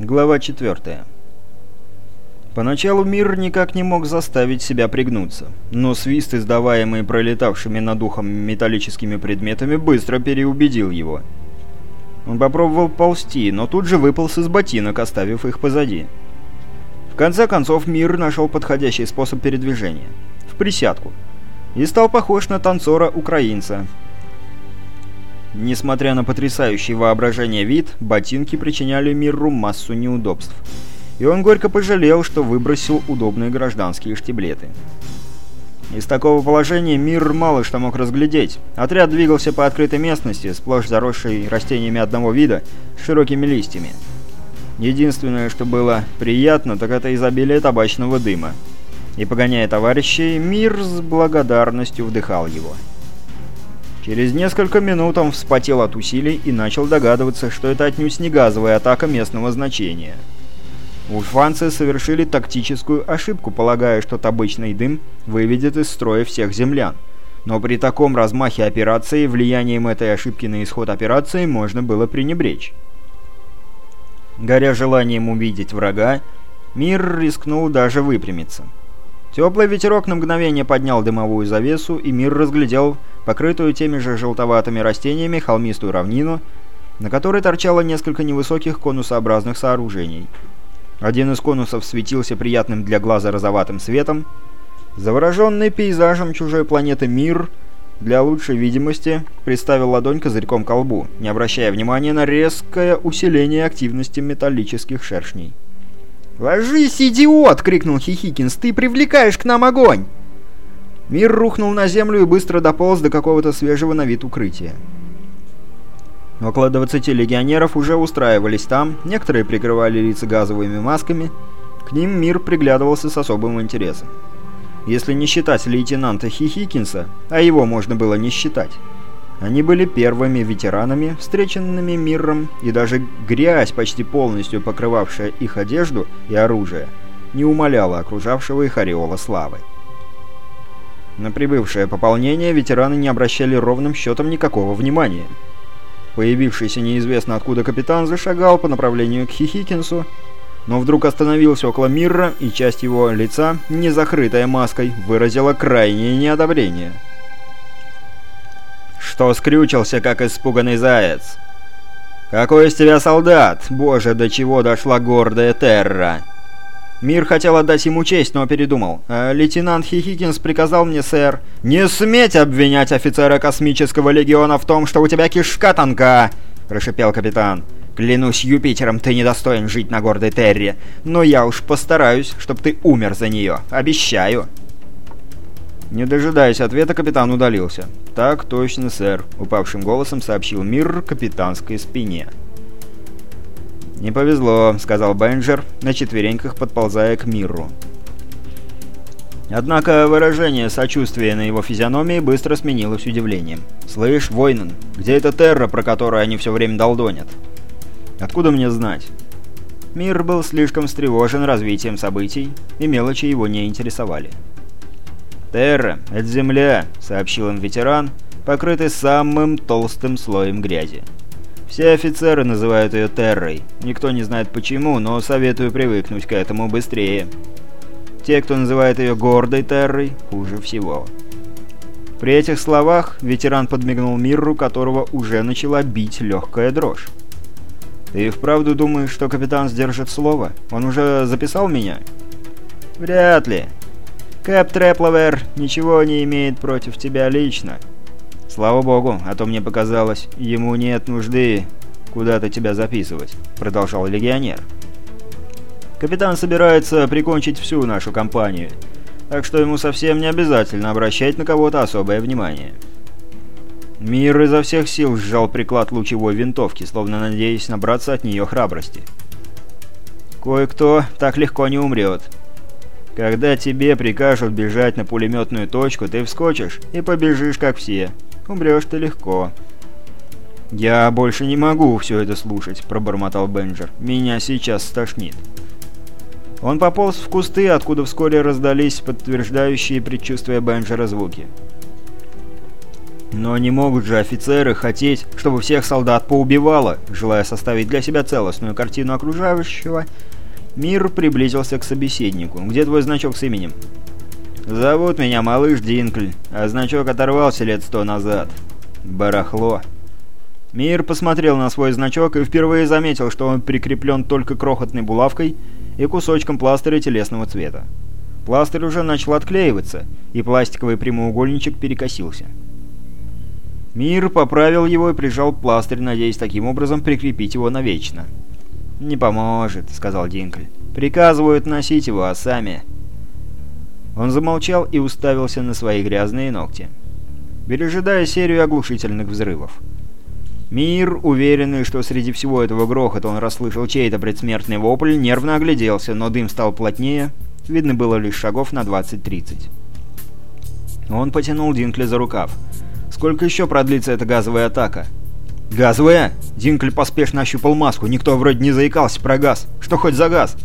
Глава 4. Поначалу мир никак не мог заставить себя пригнуться, но свист, издаваемый пролетавшими над ухом металлическими предметами, быстро переубедил его. Он попробовал ползти, но тут же выполз из ботинок, оставив их позади. В конце концов, мир нашел подходящий способ передвижения – в присядку, и стал похож на танцора-украинца, Несмотря на потрясающий воображение вид, ботинки причиняли миру массу неудобств. И он горько пожалел, что выбросил удобные гражданские штиблеты. Из такого положения мир мало что мог разглядеть. Отряд двигался по открытой местности, сплошь заросшей растениями одного вида, с широкими листьями. Единственное, что было приятно, так это изобилие табачного дыма. И погоняя товарищей, мир с благодарностью вдыхал его. Через несколько минут он вспотел от усилий и начал догадываться, что это отнюдь не газовая атака местного значения. Ульфанцы совершили тактическую ошибку, полагая, что обычный дым выведет из строя всех землян. Но при таком размахе операции влиянием этой ошибки на исход операции можно было пренебречь. Горя желанием увидеть врага, мир рискнул даже выпрямиться. Теплый ветерок на мгновение поднял дымовую завесу, и мир разглядел покрытую теми же желтоватыми растениями холмистую равнину, на которой торчало несколько невысоких конусообразных сооружений. Один из конусов светился приятным для глаза розоватым светом. Завороженный пейзажем чужой планеты мир для лучшей видимости приставил ладонь козырьком к колбу, не обращая внимания на резкое усиление активности металлических шершней. «Ложись, идиот!» — крикнул Хихикинс. «Ты привлекаешь к нам огонь!» Мир рухнул на землю и быстро дополз до какого-то свежего на вид укрытия. Около 20 легионеров уже устраивались там, некоторые прикрывали лица газовыми масками. К ним мир приглядывался с особым интересом. Если не считать лейтенанта Хихикинса, а его можно было не считать, они были первыми ветеранами, встреченными миром, и даже грязь, почти полностью покрывавшая их одежду и оружие, не умаляла окружавшего их ореола славы. На прибывшее пополнение ветераны не обращали ровным счетом никакого внимания. Появившийся неизвестно откуда капитан зашагал по направлению к Хихикинсу, но вдруг остановился около Мирра, и часть его лица, не закрытая маской, выразила крайнее неодобрение. «Что скрючился, как испуганный заяц?» «Какой из тебя солдат? Боже, до чего дошла гордая Терра!» Мир хотел отдать ему честь, но передумал. А лейтенант Хихикинс приказал мне, сэр, «Не сметь обвинять офицера космического легиона в том, что у тебя кишка тонка!» – прошипел капитан. «Клянусь Юпитером, ты недостоин жить на гордой Терре, но я уж постараюсь, чтобы ты умер за нее. Обещаю!» Не дожидаясь ответа, капитан удалился. «Так точно, сэр», — упавшим голосом сообщил Мир капитанской спине. «Не повезло», — сказал Бенджер, на четвереньках подползая к Мирру. Однако выражение сочувствия на его физиономии быстро сменилось удивлением. «Слышь, Войнен, где эта Терра, про которую они все время долдонят?» «Откуда мне знать?» Мир был слишком встревожен развитием событий, и мелочи его не интересовали. «Терра — это земля», — сообщил им ветеран, покрытый самым толстым слоем грязи. Все офицеры называют ее Террой. Никто не знает почему, но советую привыкнуть к этому быстрее. Те, кто называет ее гордой Террой, хуже всего. При этих словах ветеран подмигнул Мирру, которого уже начала бить легкая дрожь. «Ты вправду думаешь, что капитан сдержит слово? Он уже записал меня?» «Вряд ли. Кэп Трепловер ничего не имеет против тебя лично. «Слава богу, а то мне показалось, ему нет нужды куда-то тебя записывать», — продолжал легионер. «Капитан собирается прикончить всю нашу компанию, так что ему совсем не обязательно обращать на кого-то особое внимание». Мир изо всех сил сжал приклад лучевой винтовки, словно надеясь набраться от нее храбрости. «Кое-кто так легко не умрет», когда тебе прикажут бежать на пулеметную точку, ты вскочишь и побежишь, как все. Умрешь ты легко». «Я больше не могу все это слушать», — пробормотал Бенджер. «Меня сейчас стошнит». Он пополз в кусты, откуда вскоре раздались подтверждающие предчувствия Бенджера звуки. Но не могут же офицеры хотеть, чтобы всех солдат поубивало, желая составить для себя целостную картину окружающего. Мир приблизился к собеседнику. «Где твой значок с именем?» «Зовут меня Малыш Динкль, а значок оторвался лет сто назад. Барахло». Мир посмотрел на свой значок и впервые заметил, что он прикреплен только крохотной булавкой и кусочком пластыря телесного цвета. Пластырь уже начал отклеиваться, и пластиковый прямоугольничек перекосился. Мир поправил его и прижал пластырь, надеясь таким образом прикрепить его навечно. «Не поможет», — сказал Динкль. «Приказывают носить его, а сами...» Он замолчал и уставился на свои грязные ногти, пережидая серию оглушительных взрывов. Мир, уверенный, что среди всего этого грохота он расслышал чей-то предсмертный вопль, нервно огляделся, но дым стал плотнее, видно было лишь шагов на 20-30. Он потянул Динкли за рукав. «Сколько еще продлится эта газовая атака?» «Газовая?» Динкль поспешно ощупал маску. Никто вроде не заикался про газ. Что хоть за газ?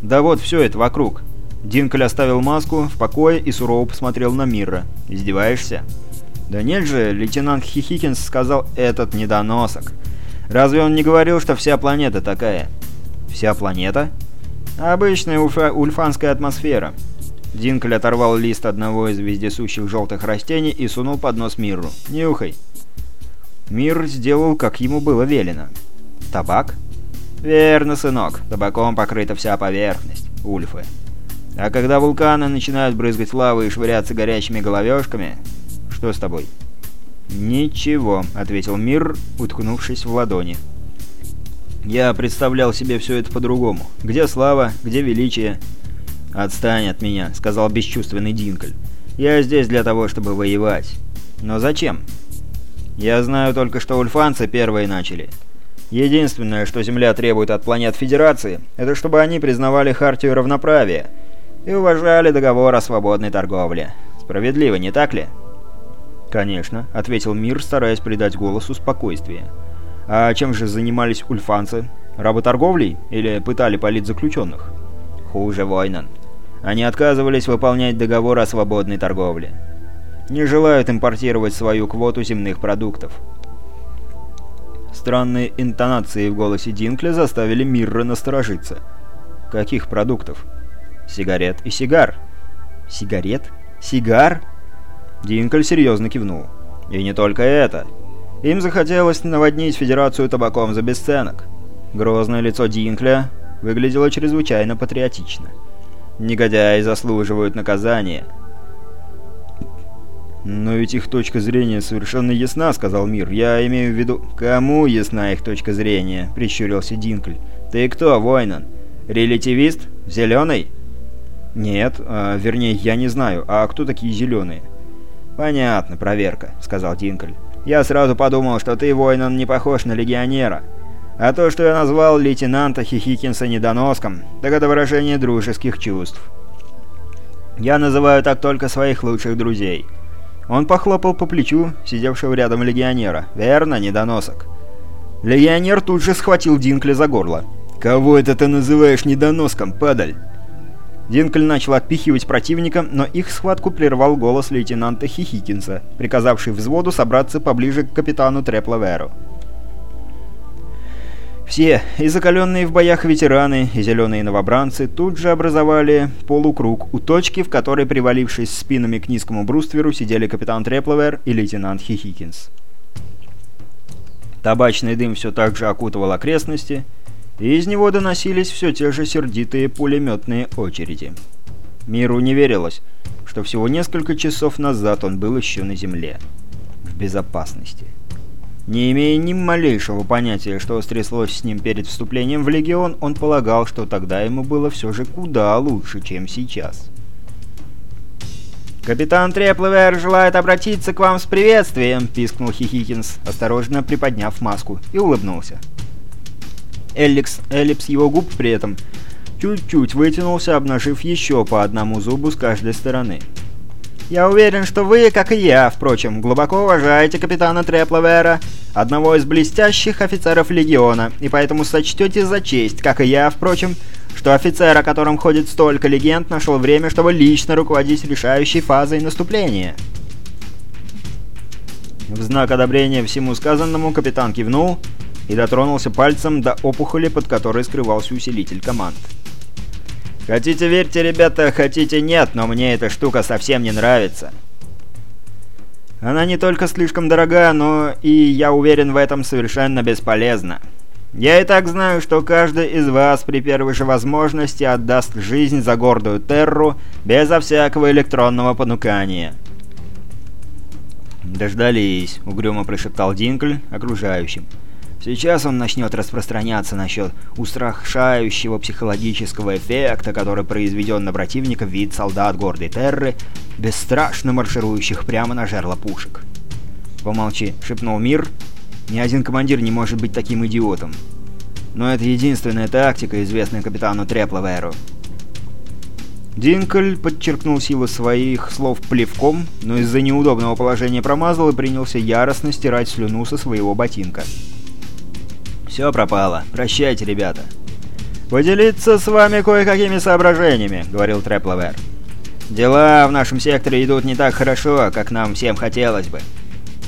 «Да вот все это вокруг». Динкль оставил маску в покое и сурово посмотрел на Мирра. «Издеваешься?» «Да нет же, лейтенант Хихикинс сказал этот недоносок. Разве он не говорил, что вся планета такая?» «Вся планета?» «Обычная ульфа ульфанская атмосфера». Динкль оторвал лист одного из вездесущих желтых растений и сунул под нос Мирру. «Нюхай». Мир сделал, как ему было велено. «Табак?» «Верно, сынок. Табаком покрыта вся поверхность. Ульфы. А когда вулканы начинают брызгать лавы и швыряться горячими головешками, «Что с тобой?» «Ничего», — ответил Мир, уткнувшись в ладони. «Я представлял себе все это по-другому. Где слава, где величие?» «Отстань от меня», — сказал бесчувственный Динкль. «Я здесь для того, чтобы воевать». «Но зачем?» «Я знаю только, что ульфанцы первые начали. Единственное, что Земля требует от планет Федерации, это чтобы они признавали Хартию равноправия и уважали договор о свободной торговле. Справедливо, не так ли?» «Конечно», — ответил Мир, стараясь придать голосу спокойствие. «А чем же занимались ульфанцы? Работорговлей или пытали политзаключенных?» «Хуже, Войнан. Они отказывались выполнять договор о свободной торговле. Не желают импортировать свою квоту земных продуктов». Странные интонации в голосе Динкля заставили Мирра насторожиться. «Каких продуктов?» «Сигарет и сигар». «Сигарет? Сигар?» Динкль серьезно кивнул. И не только это. Им захотелось наводнить Федерацию табаком за бесценок. Грозное лицо Динкля выглядело чрезвычайно патриотично. Негодяи заслуживают наказания. «Но ведь их точка зрения совершенно ясна», — сказал Мир. «Я имею в виду...» «Кому ясна их точка зрения?» — прищурился Динкль. «Ты кто, Войнан? Релятивист? Зеленый?» «Нет, а, вернее, я не знаю. А кто такие зеленые?» «Понятно, проверка», — сказал Тинкль. «Я сразу подумал, что ты, Войнан, не похож на легионера. А то, что я назвал лейтенанта Хихикинса недоноском, так это выражение дружеских чувств. Я называю так только своих лучших друзей». Он похлопал по плечу сидевшего рядом легионера. «Верно, недоносок». Легионер тут же схватил Динкля за горло. «Кого это ты называешь недоноском, падаль?» Динкль начал отпихивать противника, но их схватку прервал голос лейтенанта Хихикинса, приказавший взводу собраться поближе к капитану Треплаверу. Все, и закаленные в боях ветераны, и зеленые новобранцы, тут же образовали полукруг у точки, в которой, привалившись спинами к низкому брустверу, сидели капитан Треплавер и лейтенант Хихикинс. Табачный дым все так же окутывал окрестности, и из него доносились все те же сердитые пулеметные очереди. Миру не верилось, что всего несколько часов назад он был еще на земле. В безопасности. Не имея ни малейшего понятия, что стряслось с ним перед вступлением в Легион, он полагал, что тогда ему было все же куда лучше, чем сейчас. «Капитан Трепловер желает обратиться к вам с приветствием!» — пискнул Хихикинс, осторожно приподняв маску, и улыбнулся. Элликс, эллипс его губ при этом чуть-чуть вытянулся, обнажив еще по одному зубу с каждой стороны. «Я уверен, что вы, как и я, впрочем, глубоко уважаете капитана Трепловера, одного из блестящих офицеров Легиона, и поэтому сочтете за честь, как и я, впрочем, что офицер, о котором ходит столько легенд, нашел время, чтобы лично руководить решающей фазой наступления». В знак одобрения всему сказанному капитан кивнул и дотронулся пальцем до опухоли, под которой скрывался усилитель команд. «Хотите верьте, ребята, хотите нет, но мне эта штука совсем не нравится. Она не только слишком дорога, но и, я уверен в этом, совершенно бесполезна. Я и так знаю, что каждый из вас при первой же возможности отдаст жизнь за гордую Терру безо всякого электронного понукания». «Дождались», — угрюмо прошептал Динкль окружающим. Сейчас он начнет распространяться насчет устрашающего психологического эффекта, который произведен на противника вид солдат гордой Терры, бесстрашно марширующих прямо на жерло пушек. «Помолчи», — шепнул Мир. «Ни один командир не может быть таким идиотом. Но это единственная тактика, известная капитану Трепловеру». Динкль подчеркнул силу своих слов плевком, но из-за неудобного положения промазал и принялся яростно стирать слюну со своего ботинка. Все пропало. Прощайте, ребята. «Поделиться с вами кое-какими соображениями», — говорил Трепловер. «Дела в нашем секторе идут не так хорошо, как нам всем хотелось бы.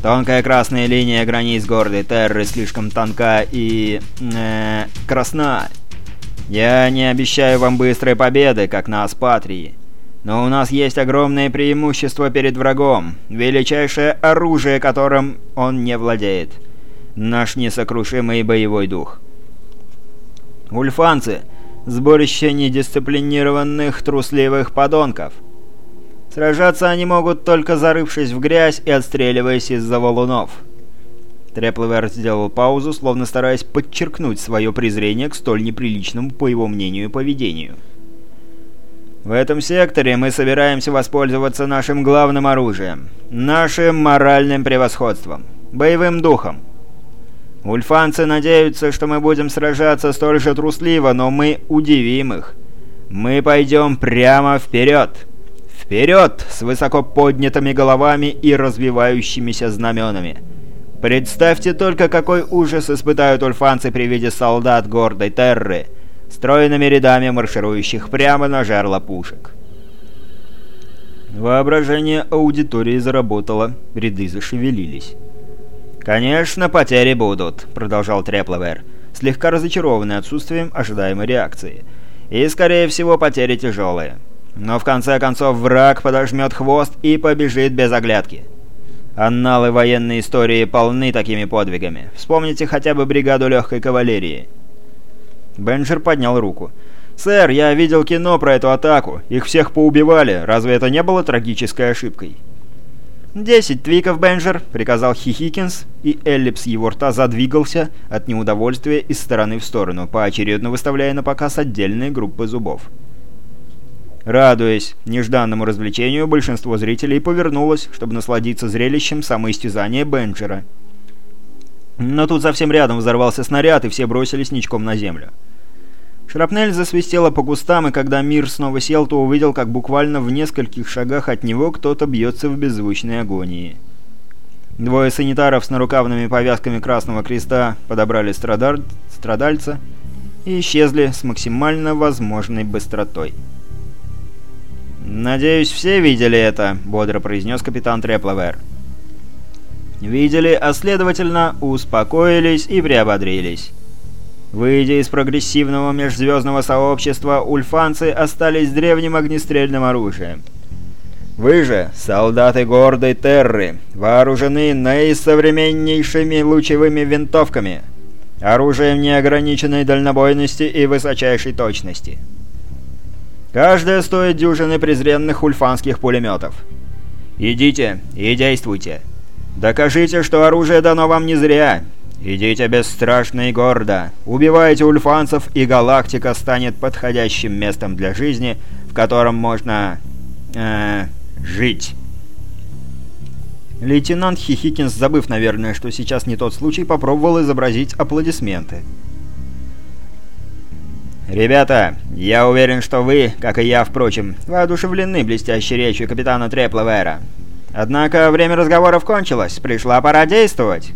Тонкая красная линия границ гордой Терры слишком тонка и... Э, красна. Я не обещаю вам быстрой победы, как на Аспатрии. Но у нас есть огромное преимущество перед врагом, величайшее оружие, которым он не владеет» наш несокрушимый боевой дух. Ульфанцы — сборище недисциплинированных трусливых подонков. Сражаться они могут только зарывшись в грязь и отстреливаясь из-за валунов. Трепловер сделал паузу, словно стараясь подчеркнуть свое презрение к столь неприличному, по его мнению, поведению. В этом секторе мы собираемся воспользоваться нашим главным оружием, нашим моральным превосходством, боевым духом. Ульфанцы надеются, что мы будем сражаться столь же трусливо, но мы удивим их. Мы пойдем прямо вперед. Вперед с высоко поднятыми головами и развивающимися знаменами. Представьте только, какой ужас испытают ульфанцы при виде солдат гордой Терры, стройными рядами марширующих прямо на жерло пушек. Воображение аудитории заработало, ряды зашевелились. «Конечно, потери будут», — продолжал Трепловер, слегка разочарованный отсутствием ожидаемой реакции. «И, скорее всего, потери тяжелые. Но в конце концов враг подожмет хвост и побежит без оглядки. Анналы военной истории полны такими подвигами. Вспомните хотя бы бригаду легкой кавалерии». Бенджер поднял руку. «Сэр, я видел кино про эту атаку. Их всех поубивали. Разве это не было трагической ошибкой?» «Десять твиков, Бенджер!» — приказал Хихикинс, и эллипс его рта задвигался от неудовольствия из стороны в сторону, поочередно выставляя на показ отдельные группы зубов. Радуясь нежданному развлечению, большинство зрителей повернулось, чтобы насладиться зрелищем самоистязания Бенджера. Но тут совсем рядом взорвался снаряд, и все бросились ничком на землю. Шрапнель засвистела по кустам, и когда мир снова сел, то увидел, как буквально в нескольких шагах от него кто-то бьется в беззвучной агонии. Двое санитаров с нарукавными повязками Красного Креста подобрали страдар... страдальца и исчезли с максимально возможной быстротой. «Надеюсь, все видели это», — бодро произнес капитан Трепловер. «Видели, а следовательно, успокоились и приободрились». Выйдя из прогрессивного межзвездного сообщества, ульфанцы остались с древним огнестрельным оружием. Вы же, солдаты гордой Терры, вооружены наисовременнейшими лучевыми винтовками, оружием неограниченной дальнобойности и высочайшей точности. Каждая стоит дюжины презренных ульфанских пулеметов. Идите и действуйте. Докажите, что оружие дано вам не зря, «Идите бесстрашно и гордо, убивайте ульфанцев, и галактика станет подходящим местом для жизни, в котором можно... Э, жить». Лейтенант Хихикинс, забыв, наверное, что сейчас не тот случай, попробовал изобразить аплодисменты. «Ребята, я уверен, что вы, как и я, впрочем, воодушевлены блестящей речью капитана Трепловера. Однако время разговоров кончилось, пришла пора действовать».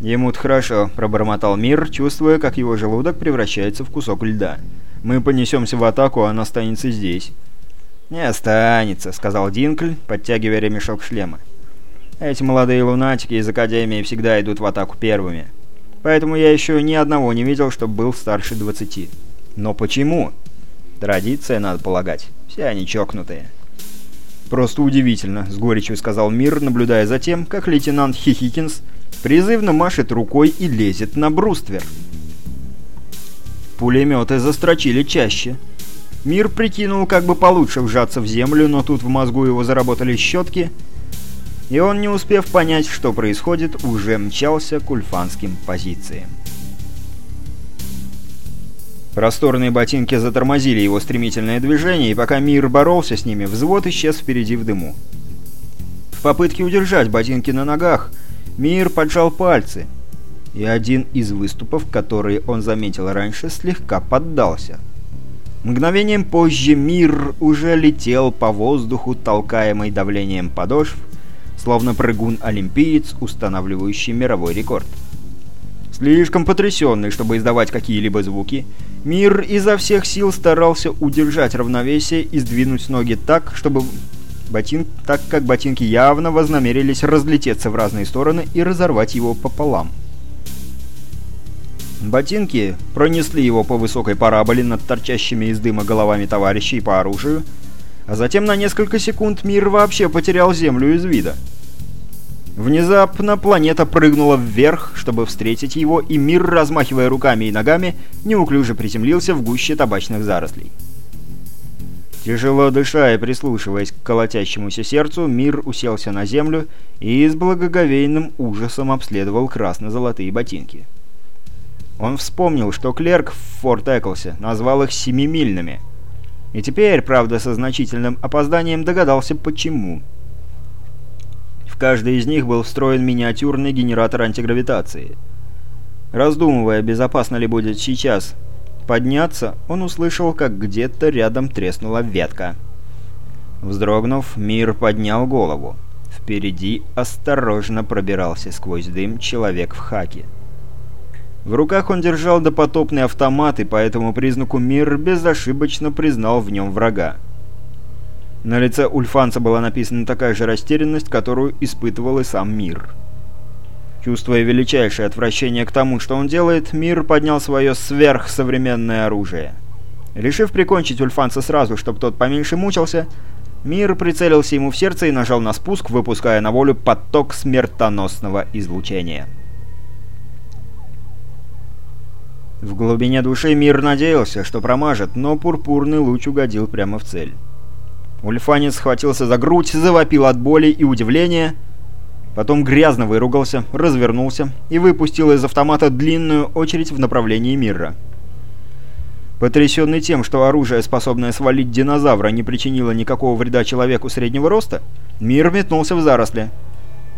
«Ему-то хорошо», — пробормотал Мир, чувствуя, как его желудок превращается в кусок льда. «Мы понесемся в атаку, а она останется здесь». «Не останется», — сказал Динкль, подтягивая ремешок шлема. Эти молодые лунатики из Академии всегда идут в атаку первыми. Поэтому я еще ни одного не видел, чтобы был старше 20. Но почему? Традиция, надо полагать. Все они чокнутые. «Просто удивительно», — с горечью сказал Мир, наблюдая за тем, как лейтенант Хихикинс призывно машет рукой и лезет на бруствер. Пулеметы застрочили чаще. Мир прикинул, как бы получше вжаться в землю, но тут в мозгу его заработали щетки, и он, не успев понять, что происходит, уже мчался к ульфанским позициям. Просторные ботинки затормозили его стремительное движение, и пока Мир боролся с ними, взвод исчез впереди в дыму. В попытке удержать ботинки на ногах, Мир поджал пальцы, и один из выступов, которые он заметил раньше, слегка поддался. Мгновением позже Мир уже летел по воздуху, толкаемый давлением подошв, словно прыгун-олимпиец, устанавливающий мировой рекорд. Слишком потрясенный, чтобы издавать какие-либо звуки, Мир изо всех сил старался удержать равновесие и сдвинуть ноги так, чтобы ботин... так как ботинки явно вознамерились разлететься в разные стороны и разорвать его пополам. Ботинки пронесли его по высокой параболе над торчащими из дыма головами товарищей по оружию, а затем на несколько секунд мир вообще потерял Землю из вида. Внезапно планета прыгнула вверх, чтобы встретить его, и мир, размахивая руками и ногами, неуклюже приземлился в гуще табачных зарослей. Тяжело дыша и прислушиваясь к колотящемуся сердцу, мир уселся на землю и с благоговейным ужасом обследовал красно-золотые ботинки. Он вспомнил, что клерк в Форт Эклсе назвал их «семимильными», и теперь, правда, со значительным опозданием догадался, почему. В каждой из них был встроен миниатюрный генератор антигравитации. Раздумывая, безопасно ли будет сейчас подняться, он услышал, как где-то рядом треснула ветка. Вздрогнув, Мир поднял голову. Впереди осторожно пробирался сквозь дым человек в хаке. В руках он держал допотопный автомат, и по этому признаку мир безошибочно признал в нем врага. На лице Ульфанца была написана такая же растерянность, которую испытывал и сам мир. Чувствуя величайшее отвращение к тому, что он делает, мир поднял свое сверхсовременное оружие. Решив прикончить Ульфанца сразу, чтобы тот поменьше мучился, мир прицелился ему в сердце и нажал на спуск, выпуская на волю поток смертоносного излучения. В глубине души мир надеялся, что промажет, но пурпурный луч угодил прямо в цель. Ульфанец схватился за грудь, завопил от боли и удивления, потом грязно выругался, развернулся и выпустил из автомата длинную очередь в направлении мира. Потрясенный тем, что оружие, способное свалить динозавра, не причинило никакого вреда человеку среднего роста, мир метнулся в заросли.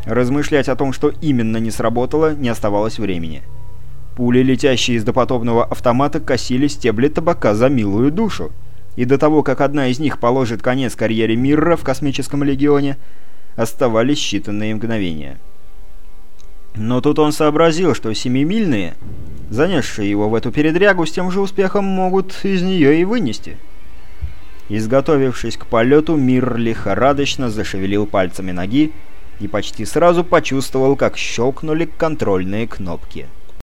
Размышлять о том, что именно не сработало, не оставалось времени. Пули, летящие из допотопного автомата, косили стебли табака за милую душу. И до того, как одна из них положит конец карьере Мирра в Космическом Легионе, оставались считанные мгновения. Но тут он сообразил, что семимильные, занесшие его в эту передрягу, с тем же успехом могут из нее и вынести. Изготовившись к полету, Мир лихорадочно зашевелил пальцами ноги и почти сразу почувствовал, как щелкнули контрольные кнопки.